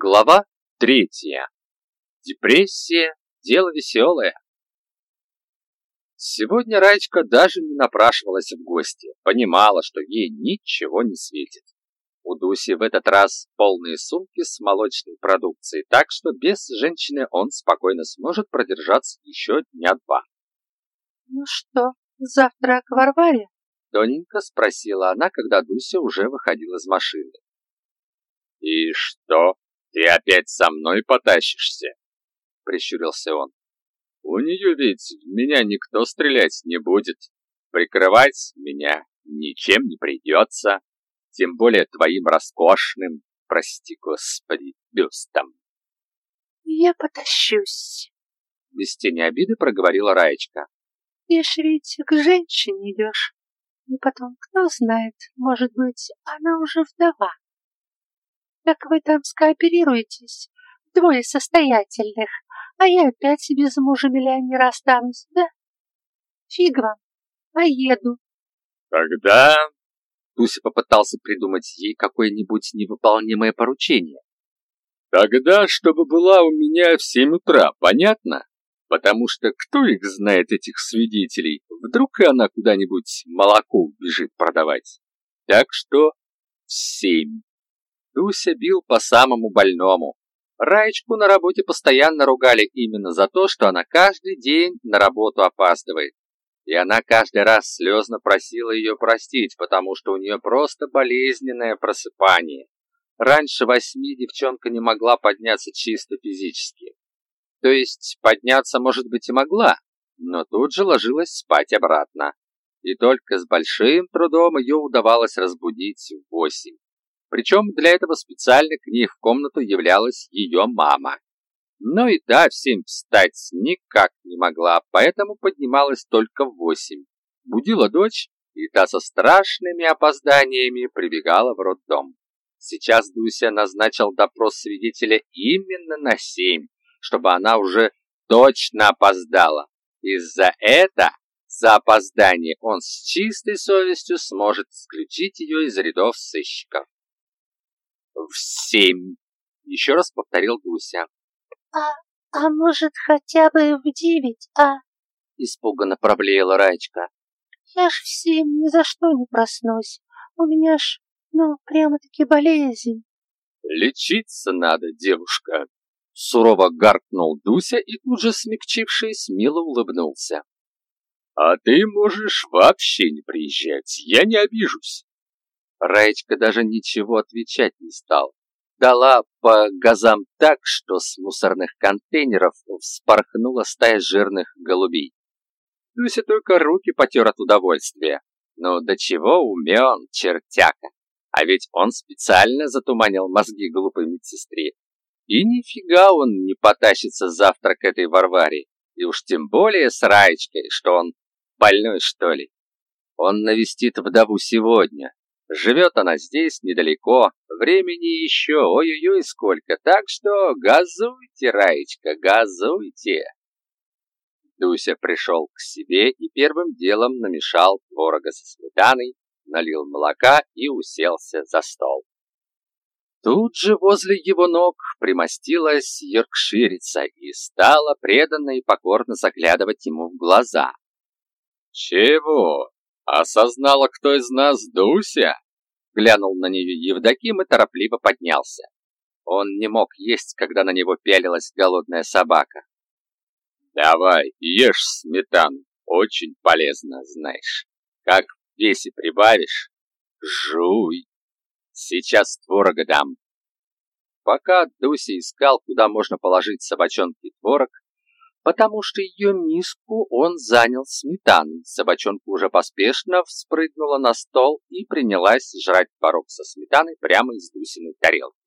Глава третья. Депрессия – дело веселое. Сегодня Раечка даже не напрашивалась в гости, понимала, что ей ничего не светит. У Дуси в этот раз полные сумки с молочной продукцией, так что без женщины он спокойно сможет продержаться еще дня два. «Ну что, завтра к Варваре?» Тоненько спросила она, когда Дуся уже выходила из машины. «И что, ты опять со мной потащишься?» — прищурился он. «У нее ведь в меня никто стрелять не будет. Прикрывать меня ничем не придется, тем более твоим роскошным, прости господи, бюстом». «Я потащусь», — без тени обиды проговорила Раечка. «Ты ж ведь к женщине идешь. И потом, кто знает, может быть, она уже вдова. Так вы там скооперируетесь, двое состоятельных, а я опять без мужа-миллионера останусь, да? Фиг вам, поеду. Тогда... Туся попытался придумать ей какое-нибудь невыполнимое поручение. Тогда, чтобы была у меня в семь утра, понятно? Потому что кто их знает, этих свидетелей? Вдруг и она куда-нибудь молоко бежит продавать. Так что в семь. Дуся бил по самому больному. Раечку на работе постоянно ругали именно за то, что она каждый день на работу опаздывает. И она каждый раз слезно просила ее простить, потому что у нее просто болезненное просыпание. Раньше восьми девчонка не могла подняться чисто физически. То есть подняться, может быть, и могла, но тут же ложилась спать обратно. И только с большим трудом ее удавалось разбудить в восемь. Причем для этого специально к ней в комнату являлась ее мама. Но и та в семь встать никак не могла, поэтому поднималась только в восемь. Будила дочь, и та со страшными опозданиями прибегала в роддом. Сейчас Дуся назначил допрос свидетеля именно на семь, чтобы она уже точно опоздала. Из-за это, за опоздание, он с чистой совестью сможет исключить ее из рядов сыщиков в семь. Еще раз повторил Гуся. А, а может, хотя бы в девять, а? Испуганно проблеяла Раечка. Я ж в семь ни за что не проснусь. У меня ж, ну, прямо-таки болезнь. Лечиться надо, девушка. Сурово гаркнул Дуся и тут же, смягчившись, мило улыбнулся. А ты можешь вообще не приезжать, я не обижусь. Раечка даже ничего отвечать не стал. Дала по газам так, что с мусорных контейнеров вспорхнула стая жирных голубей. Люся только руки потер от удовольствия. Ну, до чего умен чертяка. А ведь он специально затуманил мозги глупой медсестре. И нифига он не потащится завтра к этой Варваре. И уж тем более с Раечкой, что он больной, что ли. Он навестит вдову сегодня, Живет она здесь недалеко, времени еще ой-ой-ой сколько, так что газуйте, Раечка, газуйте. Дуся пришел к себе и первым делом намешал творога со сметаной, налил молока и уселся за стол. Тут же возле его ног примостилась йоркширица и стала преданно и покорно заглядывать ему в глаза. «Чего?» «Осознала, кто из нас Дуся?» Глянул на нее Евдоким и торопливо поднялся. Он не мог есть, когда на него пялилась голодная собака. «Давай, ешь сметану, очень полезно, знаешь. Как в весе прибавишь, жуй. Сейчас творога дам». Пока Дуся искал, куда можно положить собачонке творог, потому что ее миску он занял сметаной. Собачонка уже поспешно вспрыгнула на стол и принялась жрать порог со сметаной прямо из Дусиной тарелки.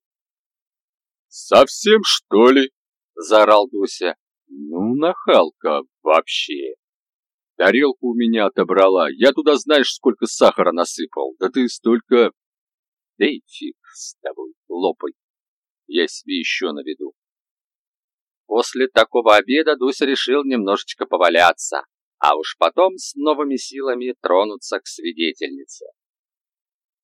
«Совсем, что ли?» – заорал Дуся. «Ну, нахалка вообще. Тарелку у меня отобрала. Я туда знаешь, сколько сахара насыпал. Да ты столько... Да фиг с тобой, лопай. Я себе еще наведу. После такого обеда Дуся решил немножечко поваляться, а уж потом с новыми силами тронуться к свидетельнице.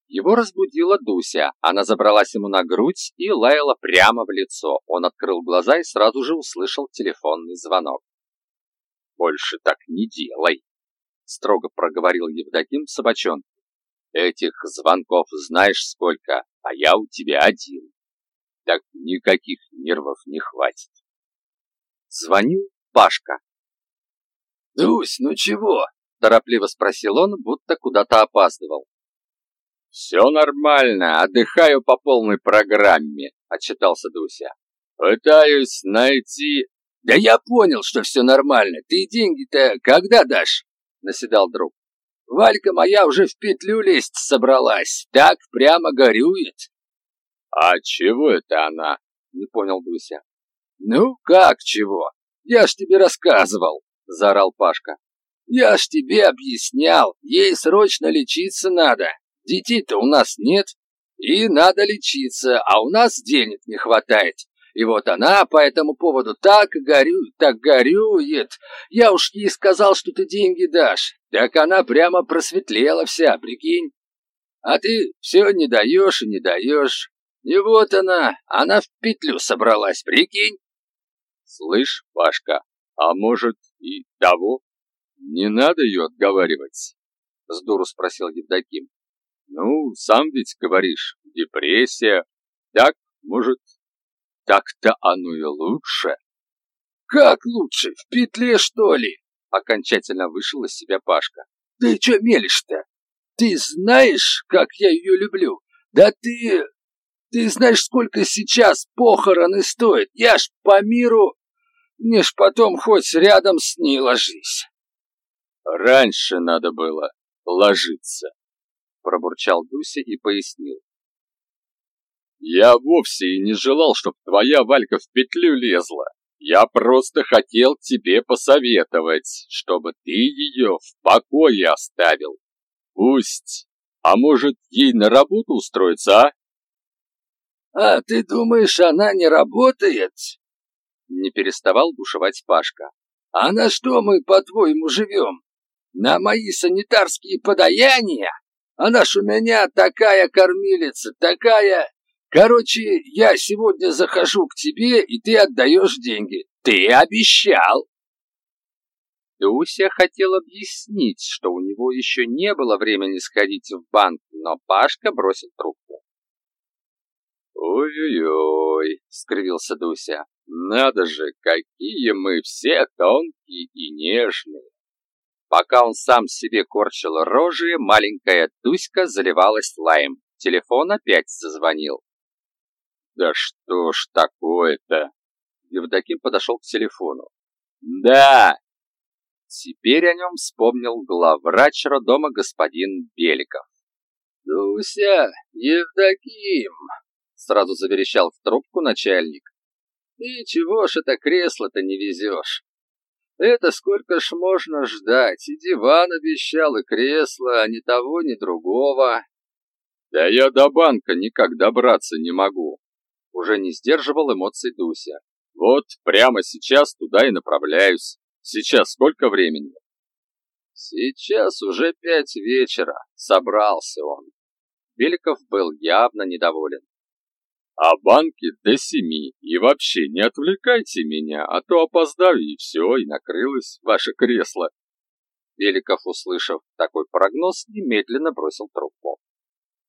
Его разбудила Дуся. Она забралась ему на грудь и лаяла прямо в лицо. Он открыл глаза и сразу же услышал телефонный звонок. «Больше так не делай», — строго проговорил Евдоким собачонке. «Этих звонков знаешь сколько, а я у тебя один. Так никаких нервов не хватит». Звонил Пашка. «Дусь, ну чего?» — торопливо спросил он, будто куда-то опаздывал. «Все нормально, отдыхаю по полной программе», — отчитался Дуся. «Пытаюсь найти...» «Да я понял, что все нормально. Ты деньги-то когда дашь?» — наседал друг. «Валька моя уже в петлю лезть собралась. Так прямо горюет». «А чего это она?» — не понял Дуся. «Ну, как чего? Я ж тебе рассказывал», — заорал Пашка. «Я ж тебе объяснял, ей срочно лечиться надо. Детей-то у нас нет, и надо лечиться, а у нас денег не хватает. И вот она по этому поводу так горюет, так горюет. Я уж ей сказал, что ты деньги дашь. Так она прямо просветлела вся, прикинь. А ты все не даешь и не даешь. И вот она, она в петлю собралась, прикинь. Слышь, Пашка, а может и того? Не надо ее отговаривать, с дуру спросил Евдоким. Ну, сам ведь говоришь, депрессия. Так, может, так-то оно и лучше. Как лучше, в петле, что ли? Окончательно вышел из себя Пашка. Ты что мелешь-то? Ты знаешь, как я ее люблю? Да ты... Ты знаешь, сколько сейчас похороны стоят? Я ж по миру... Ж потом хоть рядом с ней ложись. Раньше надо было ложиться пробурчал Дуся и пояснил. Я вовсе и не желал, чтоб твоя Валька в петлю лезла. Я просто хотел тебе посоветовать, чтобы ты ее в покое оставил. Пусть. А может, ей на работу устроиться, а? А ты думаешь, она не работает? Не переставал бушевать Пашка. А на что мы, по-твоему, живем? На мои санитарские подаяния? Она ж у меня такая кормилица, такая... Короче, я сегодня захожу к тебе, и ты отдаешь деньги. Ты обещал. Дуся хотел объяснить, что у него еще не было времени сходить в банк, но Пашка бросил трубку. «Ой-ой-ой», — скривился Дуся, — «надо же, какие мы все тонкие и нежные!» Пока он сам себе корчил рожи, маленькая Дуська заливалась лаем. Телефон опять зазвонил. «Да что ж такое-то?» Евдоким подошел к телефону. «Да!» Теперь о нем вспомнил главврач роддома господин Беликов. «Дуся, Евдоким!» Сразу заверещал в трубку начальник. «И чего ж это кресло-то не везешь? Это сколько ж можно ждать? И диван обещал, и кресло, а ни того, ни другого. Да я до банка никак добраться не могу. Уже не сдерживал эмоций Дуся. Вот прямо сейчас туда и направляюсь. Сейчас сколько времени? Сейчас уже пять вечера. Собрался он. Беликов был явно недоволен а банки до семи. И вообще не отвлекайте меня, а то опоздаю и все, и накрылось ваше кресло. Великов, услышав такой прогноз, немедленно бросил трубку.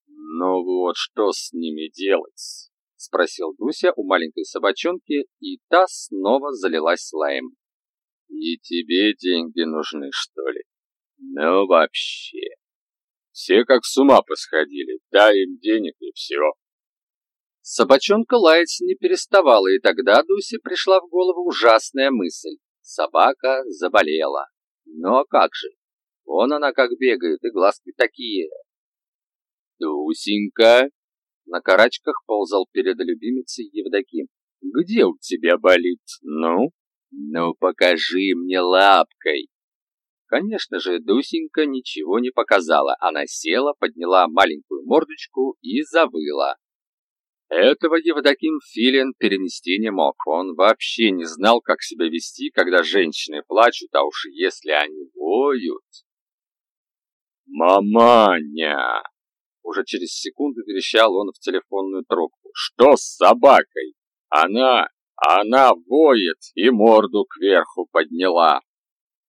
«Ну вот что с ними делать?» — спросил Дуся у маленькой собачонки, и та снова залилась лаем. «И тебе деньги нужны, что ли? Ну вообще. Все как с ума посходили, дай им денег и все». Собачонка лаять не переставала, и тогда Дусе пришла в голову ужасная мысль. Собака заболела. А как же? Вон она как бегает, и глазки такие. Дусенька! На карачках ползал перед любимицей Евдоким. Где у тебя болит? Ну? Ну покажи мне лапкой. Конечно же, Дусенька ничего не показала. Она села, подняла маленькую мордочку и завыла. Этого Евдоким Филин перенести не мог. Он вообще не знал, как себя вести, когда женщины плачут, а уж если они воют. «Маманя!» Уже через секунду верещал он в телефонную трубку. «Что с собакой? Она, она воет и морду кверху подняла!»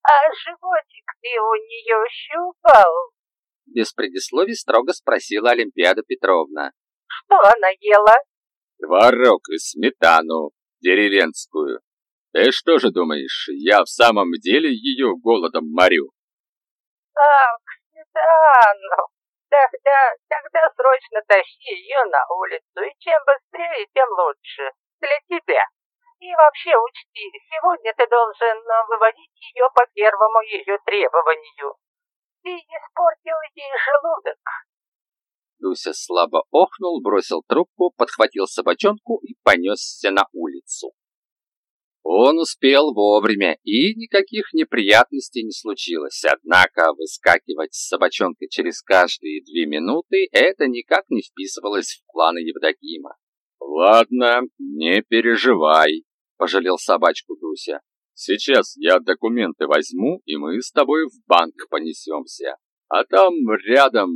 «А животик ты у нее щупал?» Без предисловий строго спросила Олимпиада Петровна. «Что она ела?» «Творог и сметану деревенскую. Ты что же думаешь, я в самом деле ее голодом морю?» «Ах, сметану! Тогда, тогда срочно тащи ее на улицу, и чем быстрее, тем лучше. Для тебя. И вообще учти, сегодня ты должен выводить ее по первому ее требованию. Ты испортил ей желудок. Дуся слабо охнул, бросил трубку, подхватил собачонку и понесся на улицу. Он успел вовремя, и никаких неприятностей не случилось. Однако выскакивать с собачонкой через каждые две минуты это никак не вписывалось в планы Евдокима. «Ладно, не переживай», — пожалел собачку Дуся. «Сейчас я документы возьму, и мы с тобой в банк понесемся. А там рядом,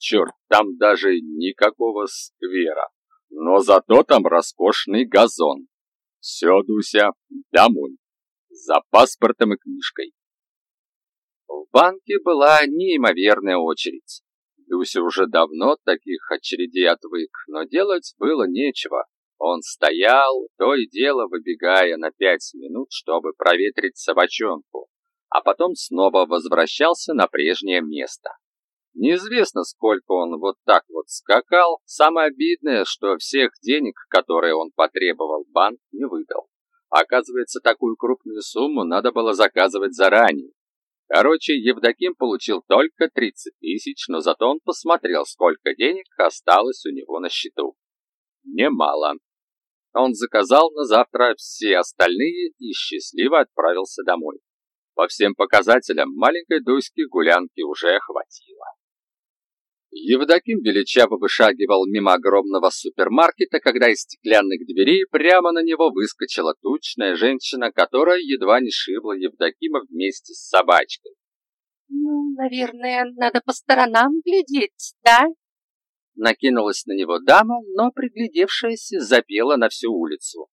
черт, там даже никакого сквера. Но зато там роскошный газон. Все, Дуся, домой. За паспортом и книжкой. В банке была неимоверная очередь. Дуся уже давно таких очередей отвык, но делать было нечего. Он стоял, то и дело выбегая на пять минут, чтобы проветрить собачонку, а потом снова возвращался на прежнее место. Неизвестно, сколько он вот так вот скакал. Самое обидное, что всех денег, которые он потребовал, банк не выдал. Оказывается, такую крупную сумму надо было заказывать заранее. Короче, Евдоким получил только 30 тысяч, но зато он посмотрел, сколько денег осталось у него на счету. Немало. Он заказал на завтра все остальные и счастливо отправился домой. По всем показателям маленькой Дуськи гулянки уже хватило. Евдоким величаво вышагивал мимо огромного супермаркета, когда из стеклянных дверей прямо на него выскочила тучная женщина, которая едва не шибла Евдокима вместе с собачкой. «Ну, наверное, надо по сторонам глядеть, да?» Накинулась на него дама, но, приглядевшаяся, запела на всю улицу.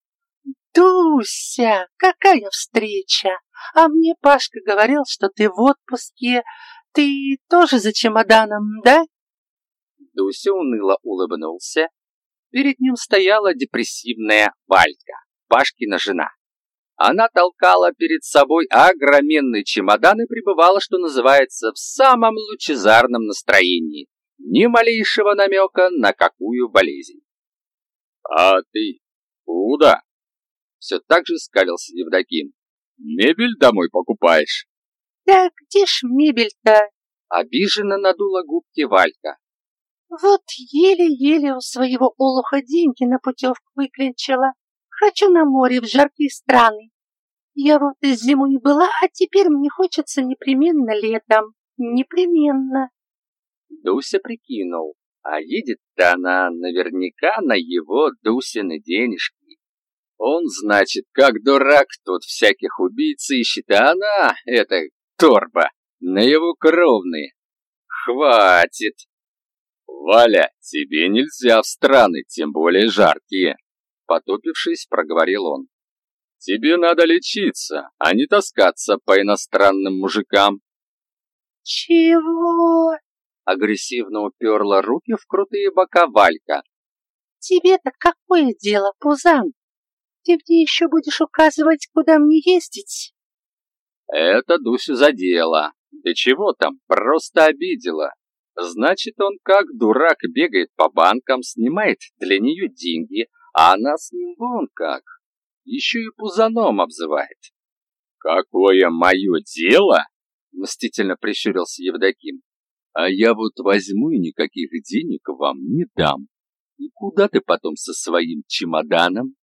«Дуся, какая встреча! А мне Пашка говорил, что ты в отпуске. Ты тоже за чемоданом, да?» Дуся уныло улыбнулся. Перед ним стояла депрессивная Валька, Пашкина жена. Она толкала перед собой огроменный чемодан и пребывала, что называется, в самом лучезарном настроении. Ни малейшего намека на какую болезнь. «А ты куда?» Все так же скалился Евдоким. «Мебель домой покупаешь?» «Да где ж мебель-то?» Обиженно надула губки Валька. Вот еле-еле у своего олуха деньги на путевку выклинчила. Хочу на море в жаркие страны. Я вот зимой была, а теперь мне хочется непременно летом. Непременно. Дуся прикинул, а едет-то она наверняка на его Дусины денежки. Он, значит, как дурак тут всяких убийц ищет, а она, эта торба, на его кровные. Хватит. «Валя, тебе нельзя в страны, тем более жаркие», — потупившись, проговорил он. «Тебе надо лечиться, а не таскаться по иностранным мужикам». «Чего?» — агрессивно уперла руки в крутые бока Валька. «Тебе-то какое дело, Пузан? Ты мне еще будешь указывать, куда мне ездить?» Это Дусю задело. Да чего там, просто обидела. Значит, он как дурак бегает по банкам, снимает для нее деньги, а она с ним вон как. Еще и пузаном обзывает. «Какое мое дело?» — мстительно прищурился Евдоким. «А я вот возьму и никаких денег вам не дам. И куда ты потом со своим чемоданом?»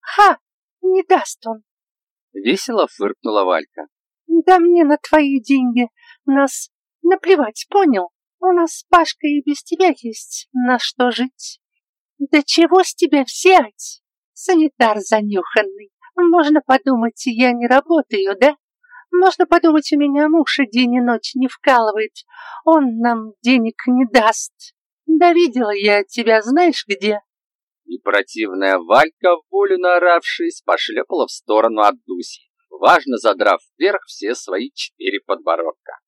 «Ха! Не даст он!» — весело фыркнула Валька. «Да мне на твои деньги. Нас наплевать, понял?» У нас с Пашкой и без тебя есть на что жить. Да чего с тебя взять? Санитар занюханный. Можно подумать, я не работаю, да? Можно подумать, у меня муж и день и ночь не вкалывает. Он нам денег не даст. Да видела я тебя знаешь где. И противная Валька, волю наоравшись, пошлепала в сторону от Дуси, важно задрав вверх все свои четыре подбородка.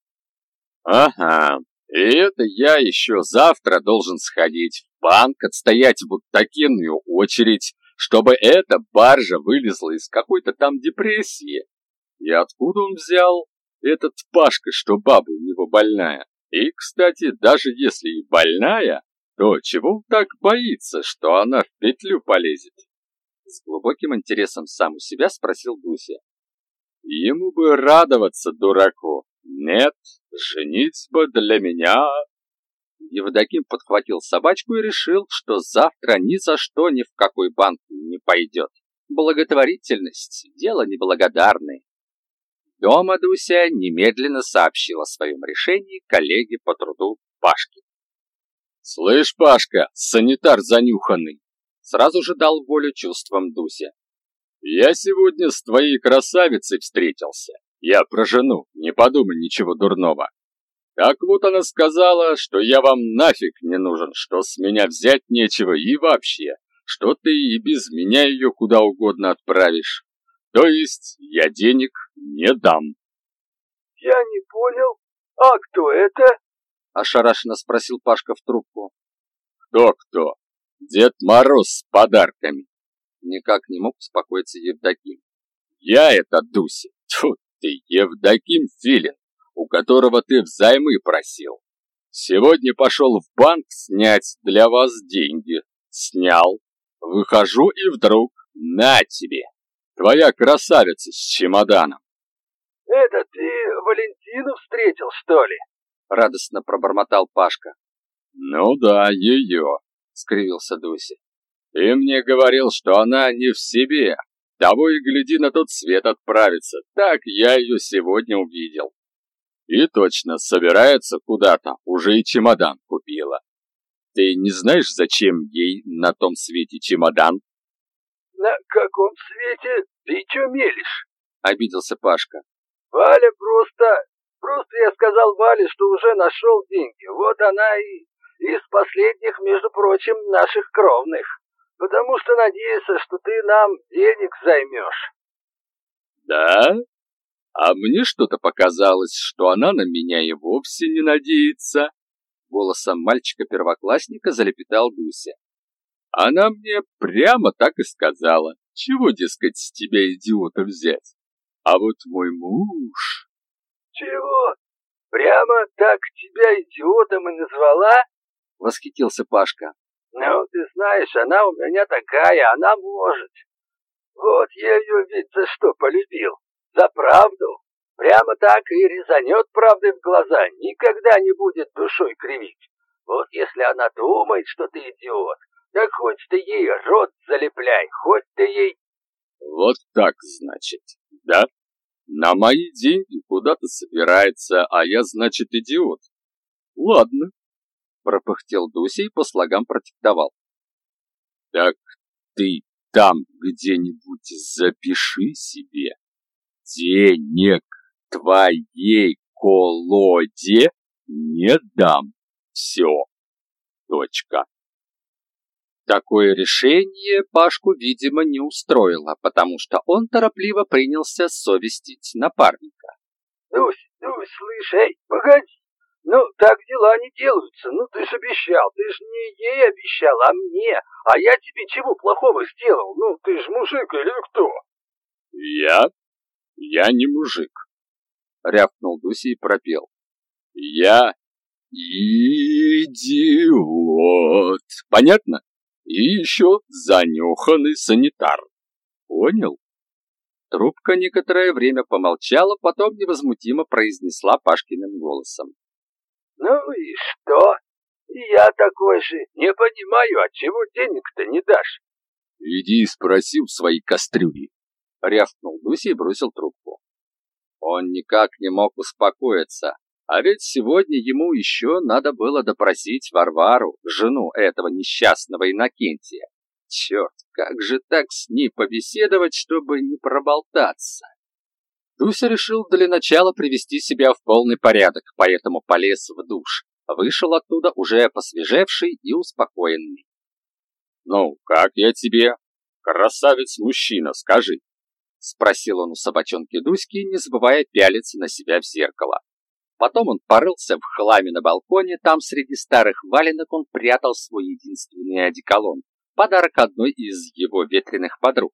Ага, и это я еще завтра должен сходить в банк, отстоять вот такенную очередь, чтобы эта баржа вылезла из какой-то там депрессии. И откуда он взял этот Пашка, что баба у него больная? И, кстати, даже если и больная, то чего он так боится, что она в петлю полезет? С глубоким интересом сам у себя спросил Гуся. Ему бы радоваться, дураку. Нет, женитьба для меня Евдоким подхватил собачку и решил, что завтра ни за что ни в какой банк не пойдет. Благотворительность – дело неблагодарное. Дома Дуся немедленно сообщила о своем решении коллеге по труду Пашке. «Слышь, Пашка, санитар занюханный!» Сразу же дал волю чувствам Дуся. «Я сегодня с твоей красавицей встретился. Я про жену, не подумай ничего дурного. Так вот она сказала, что я вам нафиг не нужен, что с меня взять нечего и вообще, что ты и без меня ее куда угодно отправишь. То есть я денег не дам. Я не понял. А кто это? Ошарашенно спросил Пашка в трубку. Кто-кто? Дед Мороз с подарками. Никак не мог успокоиться Евдоким. Я это Дуся. Тьфу ты, Евдоким Филин у которого ты взаймы просил. Сегодня пошел в банк снять для вас деньги. Снял. Выхожу и вдруг на тебе. Твоя красавица с чемоданом. Это ты Валентину встретил, что ли? Радостно пробормотал Пашка. Ну да, ее, скривился Дуся. Ты мне говорил, что она не в себе. Того и гляди, на тот свет отправится. Так я ее сегодня увидел. И точно, собирается куда-то, уже и чемодан купила. Ты не знаешь, зачем ей на том свете чемодан? На каком свете? Ты чё мелешь? Обиделся Пашка. Валя просто... Просто я сказал Вале, что уже нашел деньги. Вот она и из последних, между прочим, наших кровных. Потому что надеется, что ты нам денег займешь. Да? А мне что-то показалось, что она на меня и вовсе не надеется. Голосом мальчика-первоклассника залепетал Дуся. Она мне прямо так и сказала. Чего, дескать, с тебя, идиота, взять? А вот мой муж... Чего? Прямо так тебя идиотом и назвала? Восхитился Пашка. Ну, ты знаешь, она у меня такая, она может. Вот я ее ведь за что полюбил. За правду. Прямо так и резанет правдой в глаза, никогда не будет душой кривить. Вот если она думает, что ты идиот, так хоть ты ей рот залепляй, хоть ты ей... Вот так, значит, да? На мои деньги куда-то собирается, а я, значит, идиот. Ладно, пропыхтел Дуся и по слогам продиктовал. Так ты там где-нибудь запиши себе денег твоей колоде не дам. Все. Точка. Такое решение Пашку, видимо, не устроило, потому что он торопливо принялся совестить напарника. «Дусь, Дусь, слышь, эй, погоди, ну так дела не делаются, ну ты ж обещал, ты ж не ей обещал, а мне, а я тебе чего плохого сделал, ну ты ж мужик или кто?» «Я я не мужик, рявкнул Дуси и пропел. Я идиот. Понятно? И еще занюханный санитар. Понял? Трубка некоторое время помолчала, потом невозмутимо произнесла Пашкиным голосом. «Ну и что? Я такой же. Не понимаю, от чего денег-то не дашь?» «Иди и спроси у своей кастрюли», рявкнул Дуси и бросил трубку. Он никак не мог успокоиться, а ведь сегодня ему еще надо было допросить Варвару, жену этого несчастного Иннокентия. Черт, как же так с ней побеседовать, чтобы не проболтаться? Дуся решил для начала привести себя в полный порядок, поэтому полез в душ. вышел оттуда уже посвежевший и успокоенный. «Ну, как я тебе, красавец-мужчина, скажи?» — спросил он у собачонки Дуськи, не забывая пялиться на себя в зеркало. Потом он порылся в хламе на балконе, там среди старых валенок он прятал свой единственный одеколон, подарок одной из его ветреных подруг.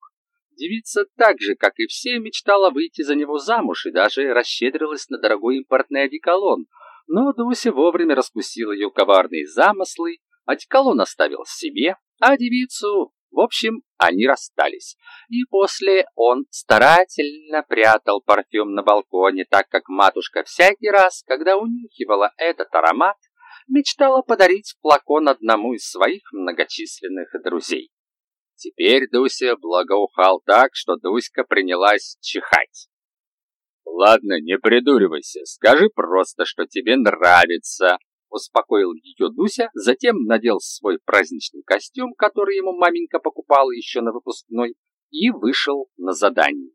Девица так же, как и все, мечтала выйти за него замуж и даже расщедрилась на дорогой импортный одеколон, но Дуся вовремя раскусила ее коварные замыслы, одеколон оставил себе, а девицу в общем, они расстались. И после он старательно прятал парфюм на балконе, так как матушка всякий раз, когда унюхивала этот аромат, мечтала подарить флакон одному из своих многочисленных друзей. Теперь Дуся благоухал так, что Дуська принялась чихать. «Ладно, не придуривайся, скажи просто, что тебе нравится», Успокоил ее Дуся, затем надел свой праздничный костюм, который ему маменька покупала еще на выпускной, и вышел на задание.